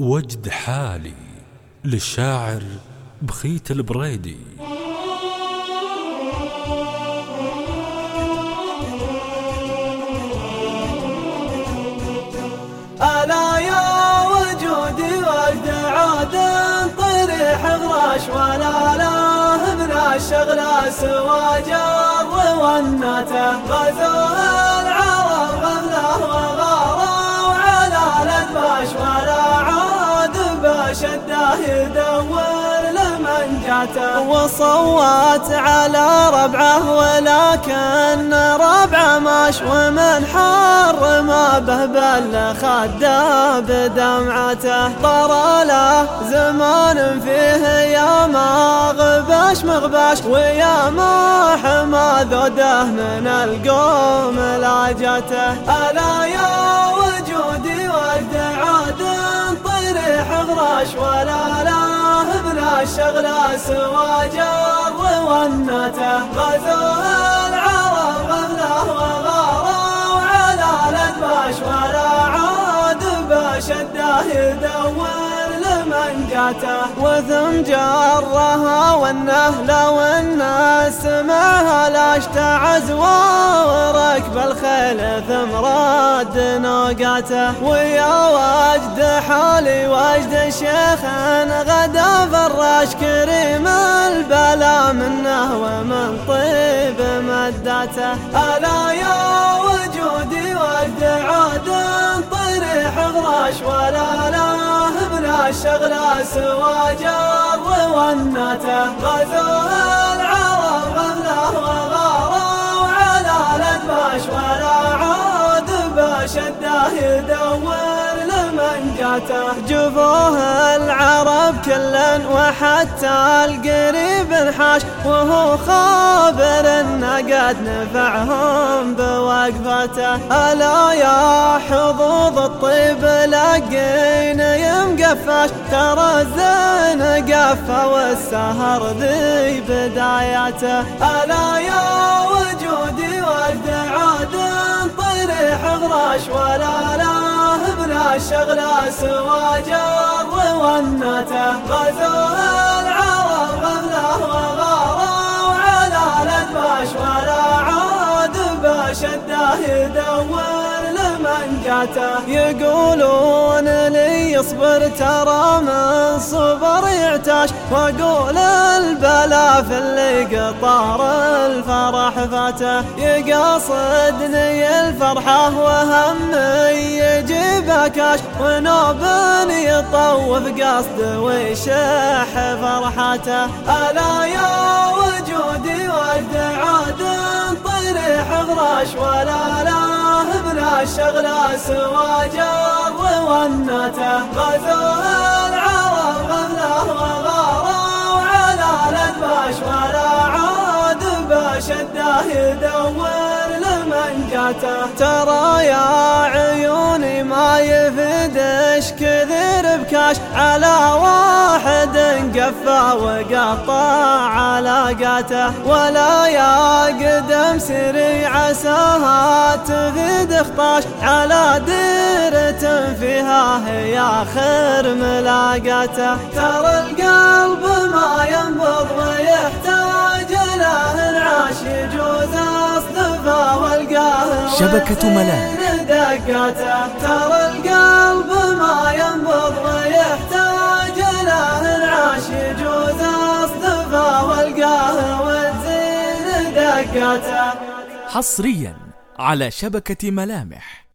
وجد حالي للشاعر بخيت البريدي. ألا يا وجودي وجد عاد طريح غراش ولا له من الشغل سوى جر ونته بشده يدور لمن جاته. وصوت على ربعه ولكن ربعه ماش ومن حرم به بل خده بدمعته. طرى له زمان فيه يا ما غباش مغباش ويا ما حما ذوده من القوم لاجته. ألا يا غراش ولا له الشغلة سوى جر ونته غزوه العرب غفله وغاروا على الادباش ولا عاد بشده يدور من جاته وثم جرها والنهل والناس معها لاش تعز وركب الخيل ثم راد نوقاته. ويا وجد حالي وجد شيخ غدا فراش كريم البلا منه ومن طيب مداته. ألا يا وجودي وجد عاد طريح غراش ولا بلا الشغلة سوى جر ونته غزوه العرب غفله وغاروا على الأدباش ولا عاد بشده يدور لمن جاته. جفوه العرب كلا وحتى القريب انحاش وهو خابر ان قد نفعهم بوقفته. ألا يا حظوظ الطيب لقين يم قفاش ترى الزين قفا والسهر ذي بداياته. ألا يا وجودي وقد عاد طريح غراش ولا له بلا الشغلة سوى جر ونته. غزوة العرب غفله وغاروا على الادباش ولا عاد بشده يدور يقولون لي اصبر ترى من صبر يعتاش. وأقول البلا في اللي قطار الفرح فاته. يقصدني الفرحة وهم يجيب كاش ونوب يطوف قصد ويشح فرحته ألا يا وجودي وقد عاد طريح غراش. ولا له بلا الشغلة سوى جر ونته غزوه العرب غفله وغاروا على الادباش ولا عاد بشده يدور. جاته ترى يا عيوني ما يفدش كثير بكاش. على واحد قفا وقطع علاقاته. ولا يا قدم سري عساها تفيد اخطاش على ديرة فيها هي آخر ملاقاته. ترى القلب ما ينبض شبكة ملاك دقاته ترى القلب ما ينبض ويحتاج له العاش يجوز اصطفى والقاه وتزين دقاته حصريا على شبكة ملامح.